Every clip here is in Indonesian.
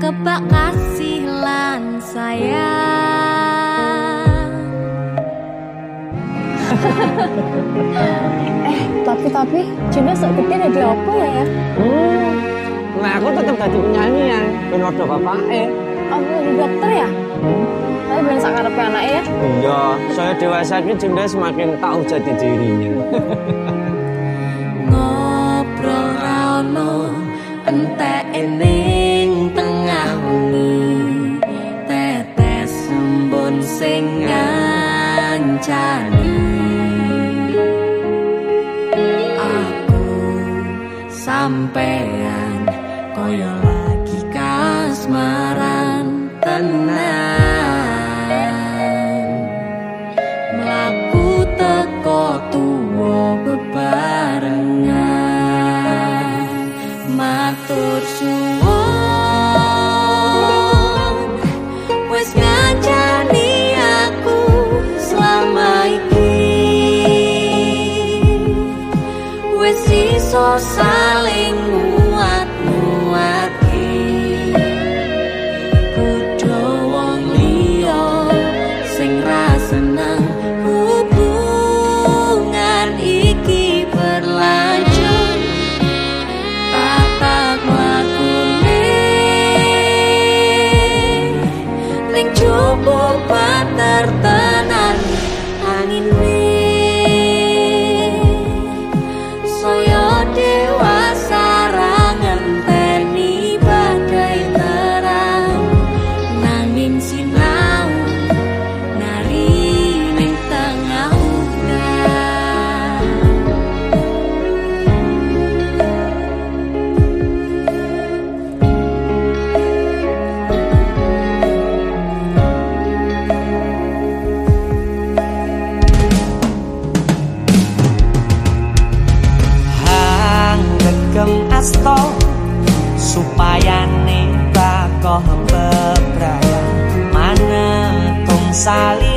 tebak kasih lan sayang. Eh tapi tapi Juna gede jadi apa ya? Ya hmm nah aku tetap jadi penyanyi ya. Ben bapak bapake. Aku jadi dokter ya? Hmm. tapi ben sakarepe anaknya ya? Iya saya dewasa ini Junda semakin tahu jati dirinya sampean koyo lagi kasmaran tenan. Mlaku teko tuwa bebarengan matur suwun ning cukup asto supaya nek kok bebraya manetung sali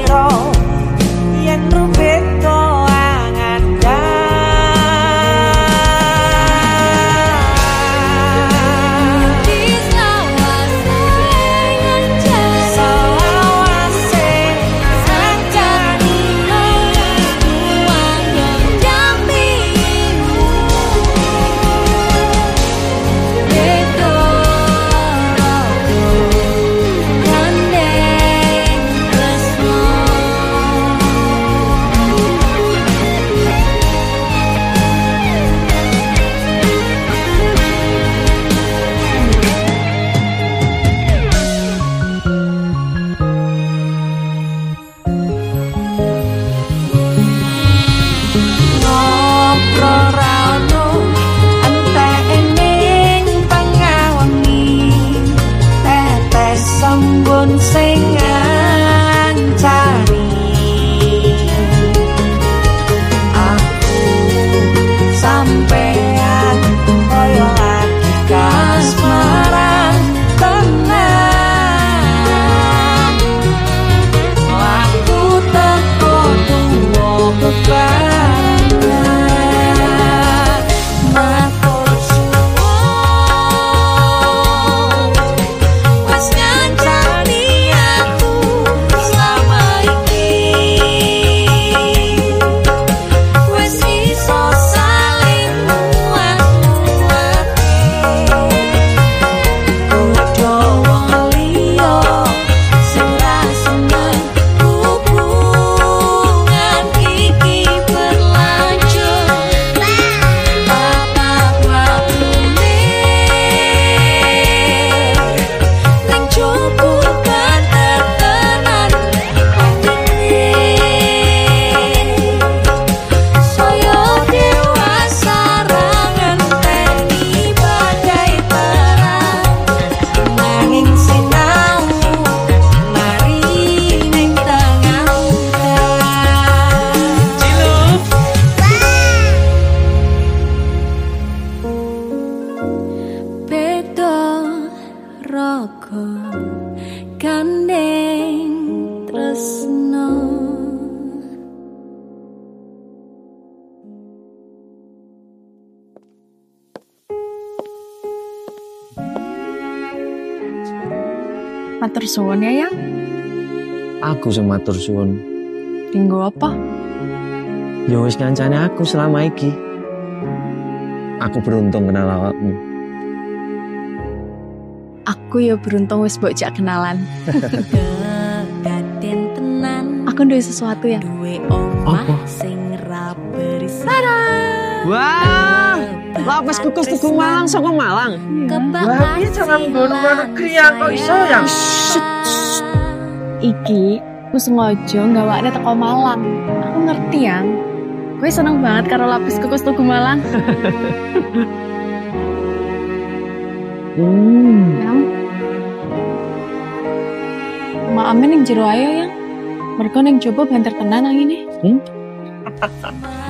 raga gandeng tresno Matur suwun ya, Yang. Aku sama matur suwun. Dinggo apa? Jauh wis aku selama iki. Aku beruntung kenal awakmu. Aku ya beruntung wis mbok jak kenalan. Aku duwe sesuatu ya. duwe omah Apa? sing ra berisik Wah, lapis kukus tuku Malang saka Malang. Wah, piye cara nggon luar negeri ya, kok iso ya? Iki aku sengaja nggawakne teko Malang. Aku ngerti yang. Gue seneng banget karo lapis kukus tugu Malang. Hmm. Yang. Mak Amin yang jero ayo yang. Mereka neng coba banter tenan nang ini. Hmm?